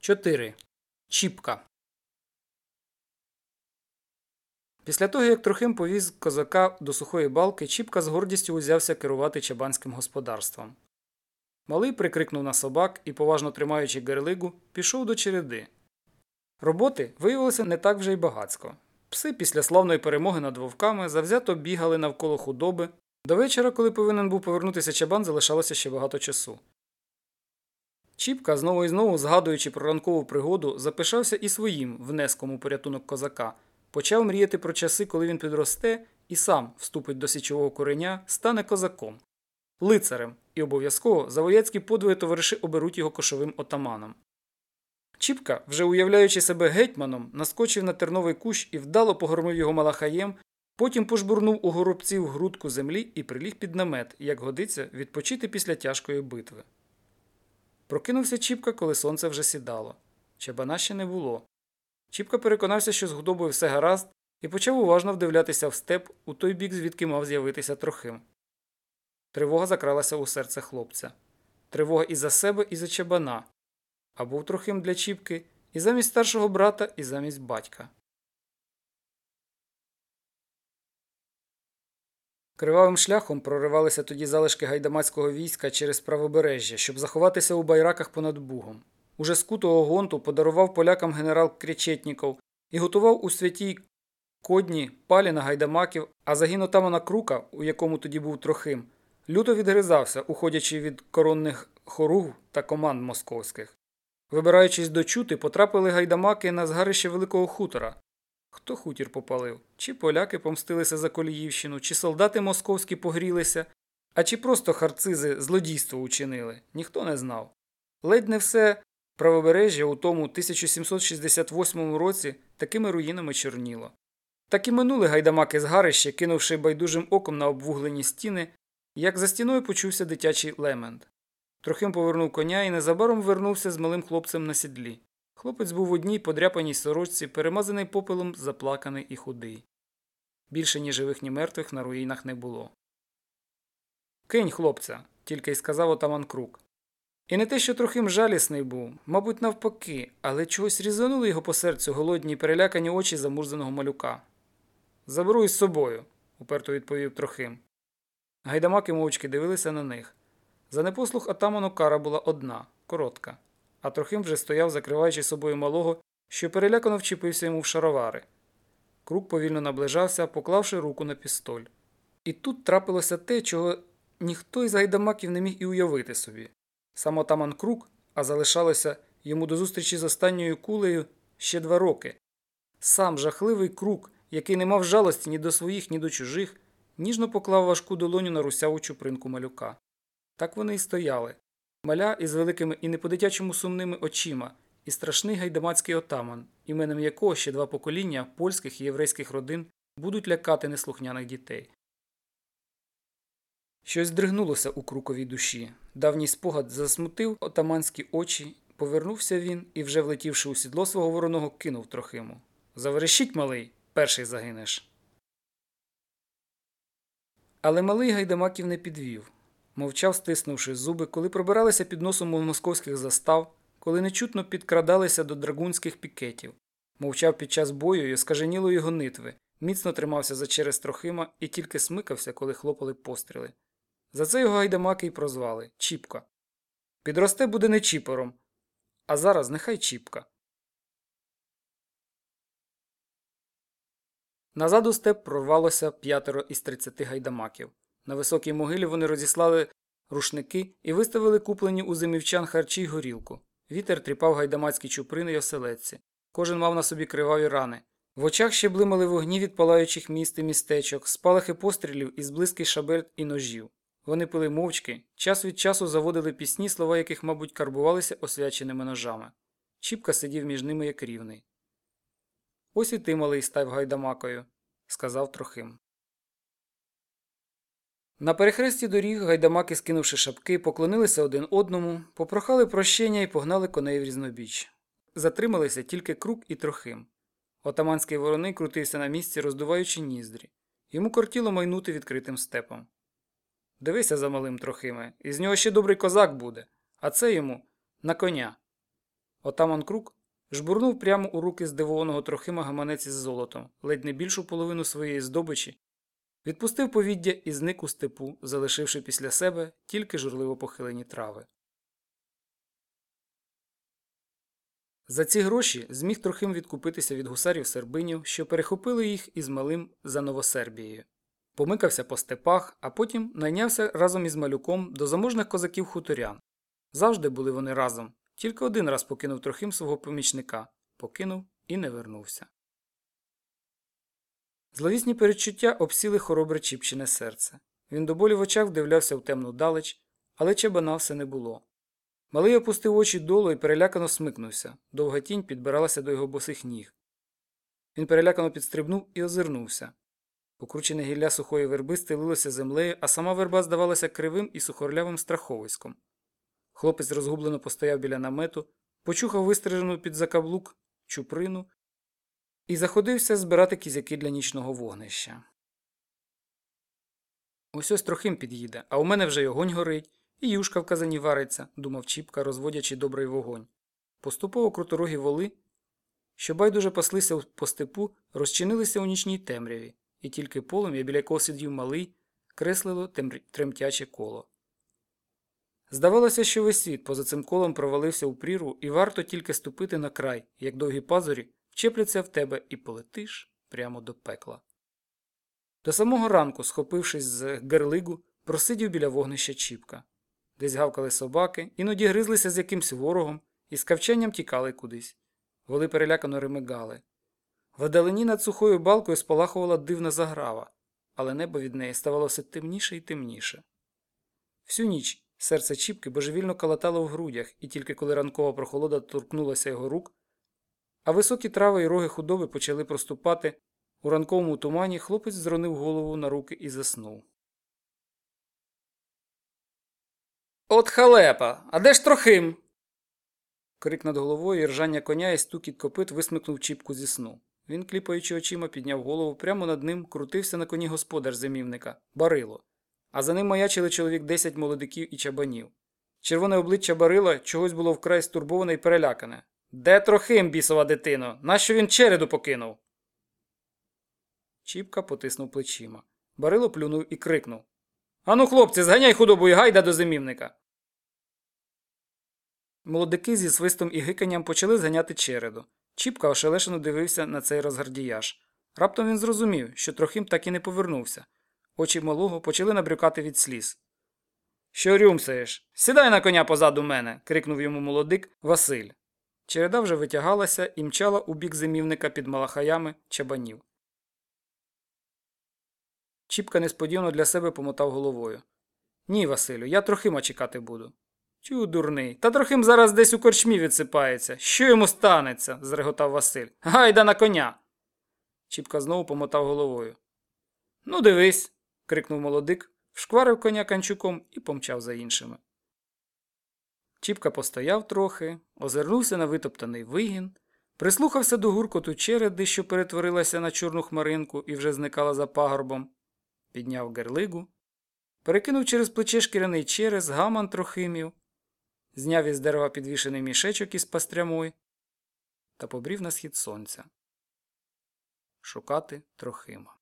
4. Чіпка. Після того, як Трохим повіз козака до сухої балки, Чіпка з гордістю узявся керувати чабанським господарством. Малий прикрикнув на собак і, поважно тримаючи герлигу, пішов до череди. Роботи виявилося не так вже й багацько. Пси після славної перемоги над вовками завзято бігали навколо худоби. До вечора, коли повинен був повернутися чабан, залишалося ще багато часу. Чіпка, знову і знову, згадуючи про ранкову пригоду, запишався і своїм внеском у порятунок козака, почав мріяти про часи, коли він підросте і сам вступить до січового кореня, стане козаком, лицарем і обов'язково завояцькі подвиги товариші оберуть його кошовим отаманом. Чіпка, вже уявляючи себе гетьманом, наскочив на терновий кущ і вдало погромив його малахаєм, потім пожбурнув у горобців грудку землі і приліг під намет, як годиться, відпочити після тяжкої битви. Прокинувся Чіпка, коли сонце вже сідало. Чабана ще не було. Чіпка переконався, що з худобою все гаразд, і почав уважно вдивлятися в степ у той бік, звідки мав з'явитися трохим. Тривога закралася у серце хлопця. Тривога і за себе, і за чабана. А був трохим для Чіпки і замість старшого брата, і замість батька. Кривавим шляхом проривалися тоді залишки гайдамацького війська через правобережжя, щоб заховатися у байраках понад Бугом. Уже скутого гонту подарував полякам генерал Кречетніков і готував у святій кодні палі на гайдамаків, а загін отамана Крука, у якому тоді був трохим, люто відгризався, уходячи від коронних хоруг та команд московських. Вибираючись до чути, потрапили гайдамаки на згарище Великого хутора, Хто хутір попалив? Чи поляки помстилися за Коліївщину, чи солдати московські погрілися, а чи просто харцизи злодійство учинили, ніхто не знав. Ледь не все правобережжя у тому 1768 році такими руїнами чорніло. Так і минули гайдамаки з гарища, кинувши байдужим оком на обвуглені стіни, як за стіною почувся дитячий лемент. Трохим повернув коня і незабаром вернувся з малим хлопцем на сідлі. Хлопець був в одній подряпаній сорочці, перемазаний попелом, заплаканий і худий. Більше ні живих, ні мертвих на руїнах не було. Кинь, хлопця, тільки й сказав отаман Крук. І не те, що трохим жалісний був, мабуть, навпаки, але чогось різанули його по серцю голодні й перелякані очі замурзаного малюка. Заберу із собою, уперто відповів трохим. Гайдамаки мовчки дивилися на них. За непослух отаману кара була одна, коротка а Трохим вже стояв, закриваючи собою малого, що перелякано вчепився йому в шаровари. Крук повільно наближався, поклавши руку на пістоль. І тут трапилося те, чого ніхто із гайдамаків не міг і уявити собі. Сам отаман Крук, а залишалося йому до зустрічі з останньою кулею ще два роки. Сам жахливий крук, який не мав жалості ні до своїх, ні до чужих, ніжно поклав важку долоню на русяву чупринку малюка. Так вони й стояли, маля із великими і не по-дитячому сумними очима, і страшний гайдамацький отаман, іменем якого ще два покоління польських і єврейських родин будуть лякати неслухняних дітей. Щось дригнулося у круковій душі. Давній спогад засмутив отаманські очі, повернувся він і, вже влетівши у сідло свого вороного, кинув трохиму. Заверещіть, малий, перший загинеш. Але малий гайдамаків не підвів мовчав, стиснувши зуби, коли пробиралися під носом московських застав, коли нечутно підкрадалися до драгунських пікетів, мовчав під час бою і оскаженілої гонитви, міцно тримався за через трохима і тільки смикався, коли хлопали постріли. За це його гайдамаки й прозвали Чіпка. Підросте буде не чіпором, а зараз нехай Чіпка. Назад у степ прорвалося п'ятеро із тридцяти гайдамаків. На високій могилі вони розіслали рушники і виставили куплені у зимівчан харчі й горілку. Вітер тріпав гайдамацькі чуприни й оселедці. Кожен мав на собі криваві рани. В очах ще блимали вогні від палаючих міст і містечок, спалахи пострілів і зблизький шабель і ножів. Вони пили мовчки, час від часу заводили пісні, слова яких, мабуть, карбувалися освяченими ножами. Чіпка сидів між ними як рівний. Ось і ти, малий, став гайдамакою, сказав Трохим. На перехресті доріг гайдамаки, скинувши шапки, поклонилися один одному, попрохали прощення і погнали коней в різнобіч. Затрималися тільки крук і трохим. Отаманський вороний крутився на місці, роздуваючи ніздрі. Йому кортіло майнути відкритим степом. Дивися за малим трохиме, із нього ще добрий козак буде, а це йому на коня. Отаман Крук жбурнув прямо у руки здивованого Трохима гаманець із золотом, ледь не більшу половину своєї здобичі, відпустив повіддя і зник у степу, залишивши після себе тільки журливо похилені трави. За ці гроші зміг Трохим відкупитися від гусарів сербинів, що перехопили їх із малим за Новосербією. Помикався по степах, а потім найнявся разом із малюком до заможних козаків хуторян. Завжди були вони разом, тільки один раз покинув Трохим свого помічника, покинув і не вернувся. Зловісні передчуття обсіли хоробре Чіпчине серце. Він до болі в очах вдивлявся в темну далеч, але чебана все не було. Малий опустив очі долу і перелякано смикнувся. Довга тінь підбиралася до його босих ніг. Він перелякано підстрибнув і озирнувся. Покручене гілля сухої верби стелилося землею, а сама верба здавалася кривим і сухорлявим страховиськом. Хлопець розгублено постояв біля намету, почухав вистрижену під закаблук чуприну і заходився збирати кізяки для нічного вогнища. Ось ось трохим під'їде, а у мене вже й огонь горить, і юшка в казані вариться, думав Чіпка, розводячи добрий вогонь. Поступово круторогі воли, що байдуже паслися по степу, розчинилися у нічній темряві, і тільки полум'я, біля якого сидів малий, креслило тремтяче коло. Здавалося, що весь світ поза цим колом провалився у прірву, і варто тільки ступити на край, як довгі пазурі вчепляться в тебе і полетиш прямо до пекла. До самого ранку, схопившись з герлигу, просидів біля вогнища Чіпка. Десь гавкали собаки, іноді гризлися з якимсь ворогом і з кавченням тікали кудись. Воли перелякано ремигали. Вдалині над сухою балкою спалахувала дивна заграва, але небо від неї ставало все темніше і темніше. Всю ніч серце Чіпки божевільно калатало в грудях, і тільки коли ранкова прохолода торкнулася його рук, а високі трави і роги худоби почали проступати, у ранковому тумані хлопець зронив голову на руки і заснув. От халепа! А де ж трохим? Крик над головою, ржання коня і стукіт копит висмикнув чіпку зі сну. Він, кліпаючи очима, підняв голову, прямо над ним крутився на коні господар зимівника Барило, а за ним маячили чоловік десять молодиків і чабанів. Червоне обличчя Барила чогось було вкрай стурбоване і перелякане. Де трохим, бісова дитино? Нащо він череду покинув? Чіпка потиснув плечима. Барило плюнув і крикнув Ану, хлопці, зганяй худобу і гайда до зимівника. Молодики зі свистом і гиканням почали зганяти череду. Чіпка ошелешено дивився на цей розгардіяж. Раптом він зрозумів, що Трохим так і не повернувся. Очі малого почали набрюкати від сліз. Що рюмсаєш? Сідай на коня позаду мене. крикнув йому молодик Василь. Череда вже витягалася і мчала у бік зимівника під малахаями чабанів. Чіпка несподівано для себе помотав головою. Ні, Василю, я Трохима чекати буду. Тю, дурний. Та Трохим зараз десь у корчмі відсипається. Що йому станеться? зреготав Василь. Гайда на коня. Чіпка знову помотав головою. Ну, дивись. крикнув молодик, вшкварив коня канчуком і помчав за іншими. Чіпка постояв трохи, озирнувся на витоптаний вигін, прислухався до гуркоту череди, що перетворилася на чорну хмаринку і вже зникала за пагорбом, підняв герлигу, перекинув через плече шкіряний через, гаман трохимів, зняв із дерева підвішений мішечок із пастрямой та побрів на схід сонця. Шукати трохима.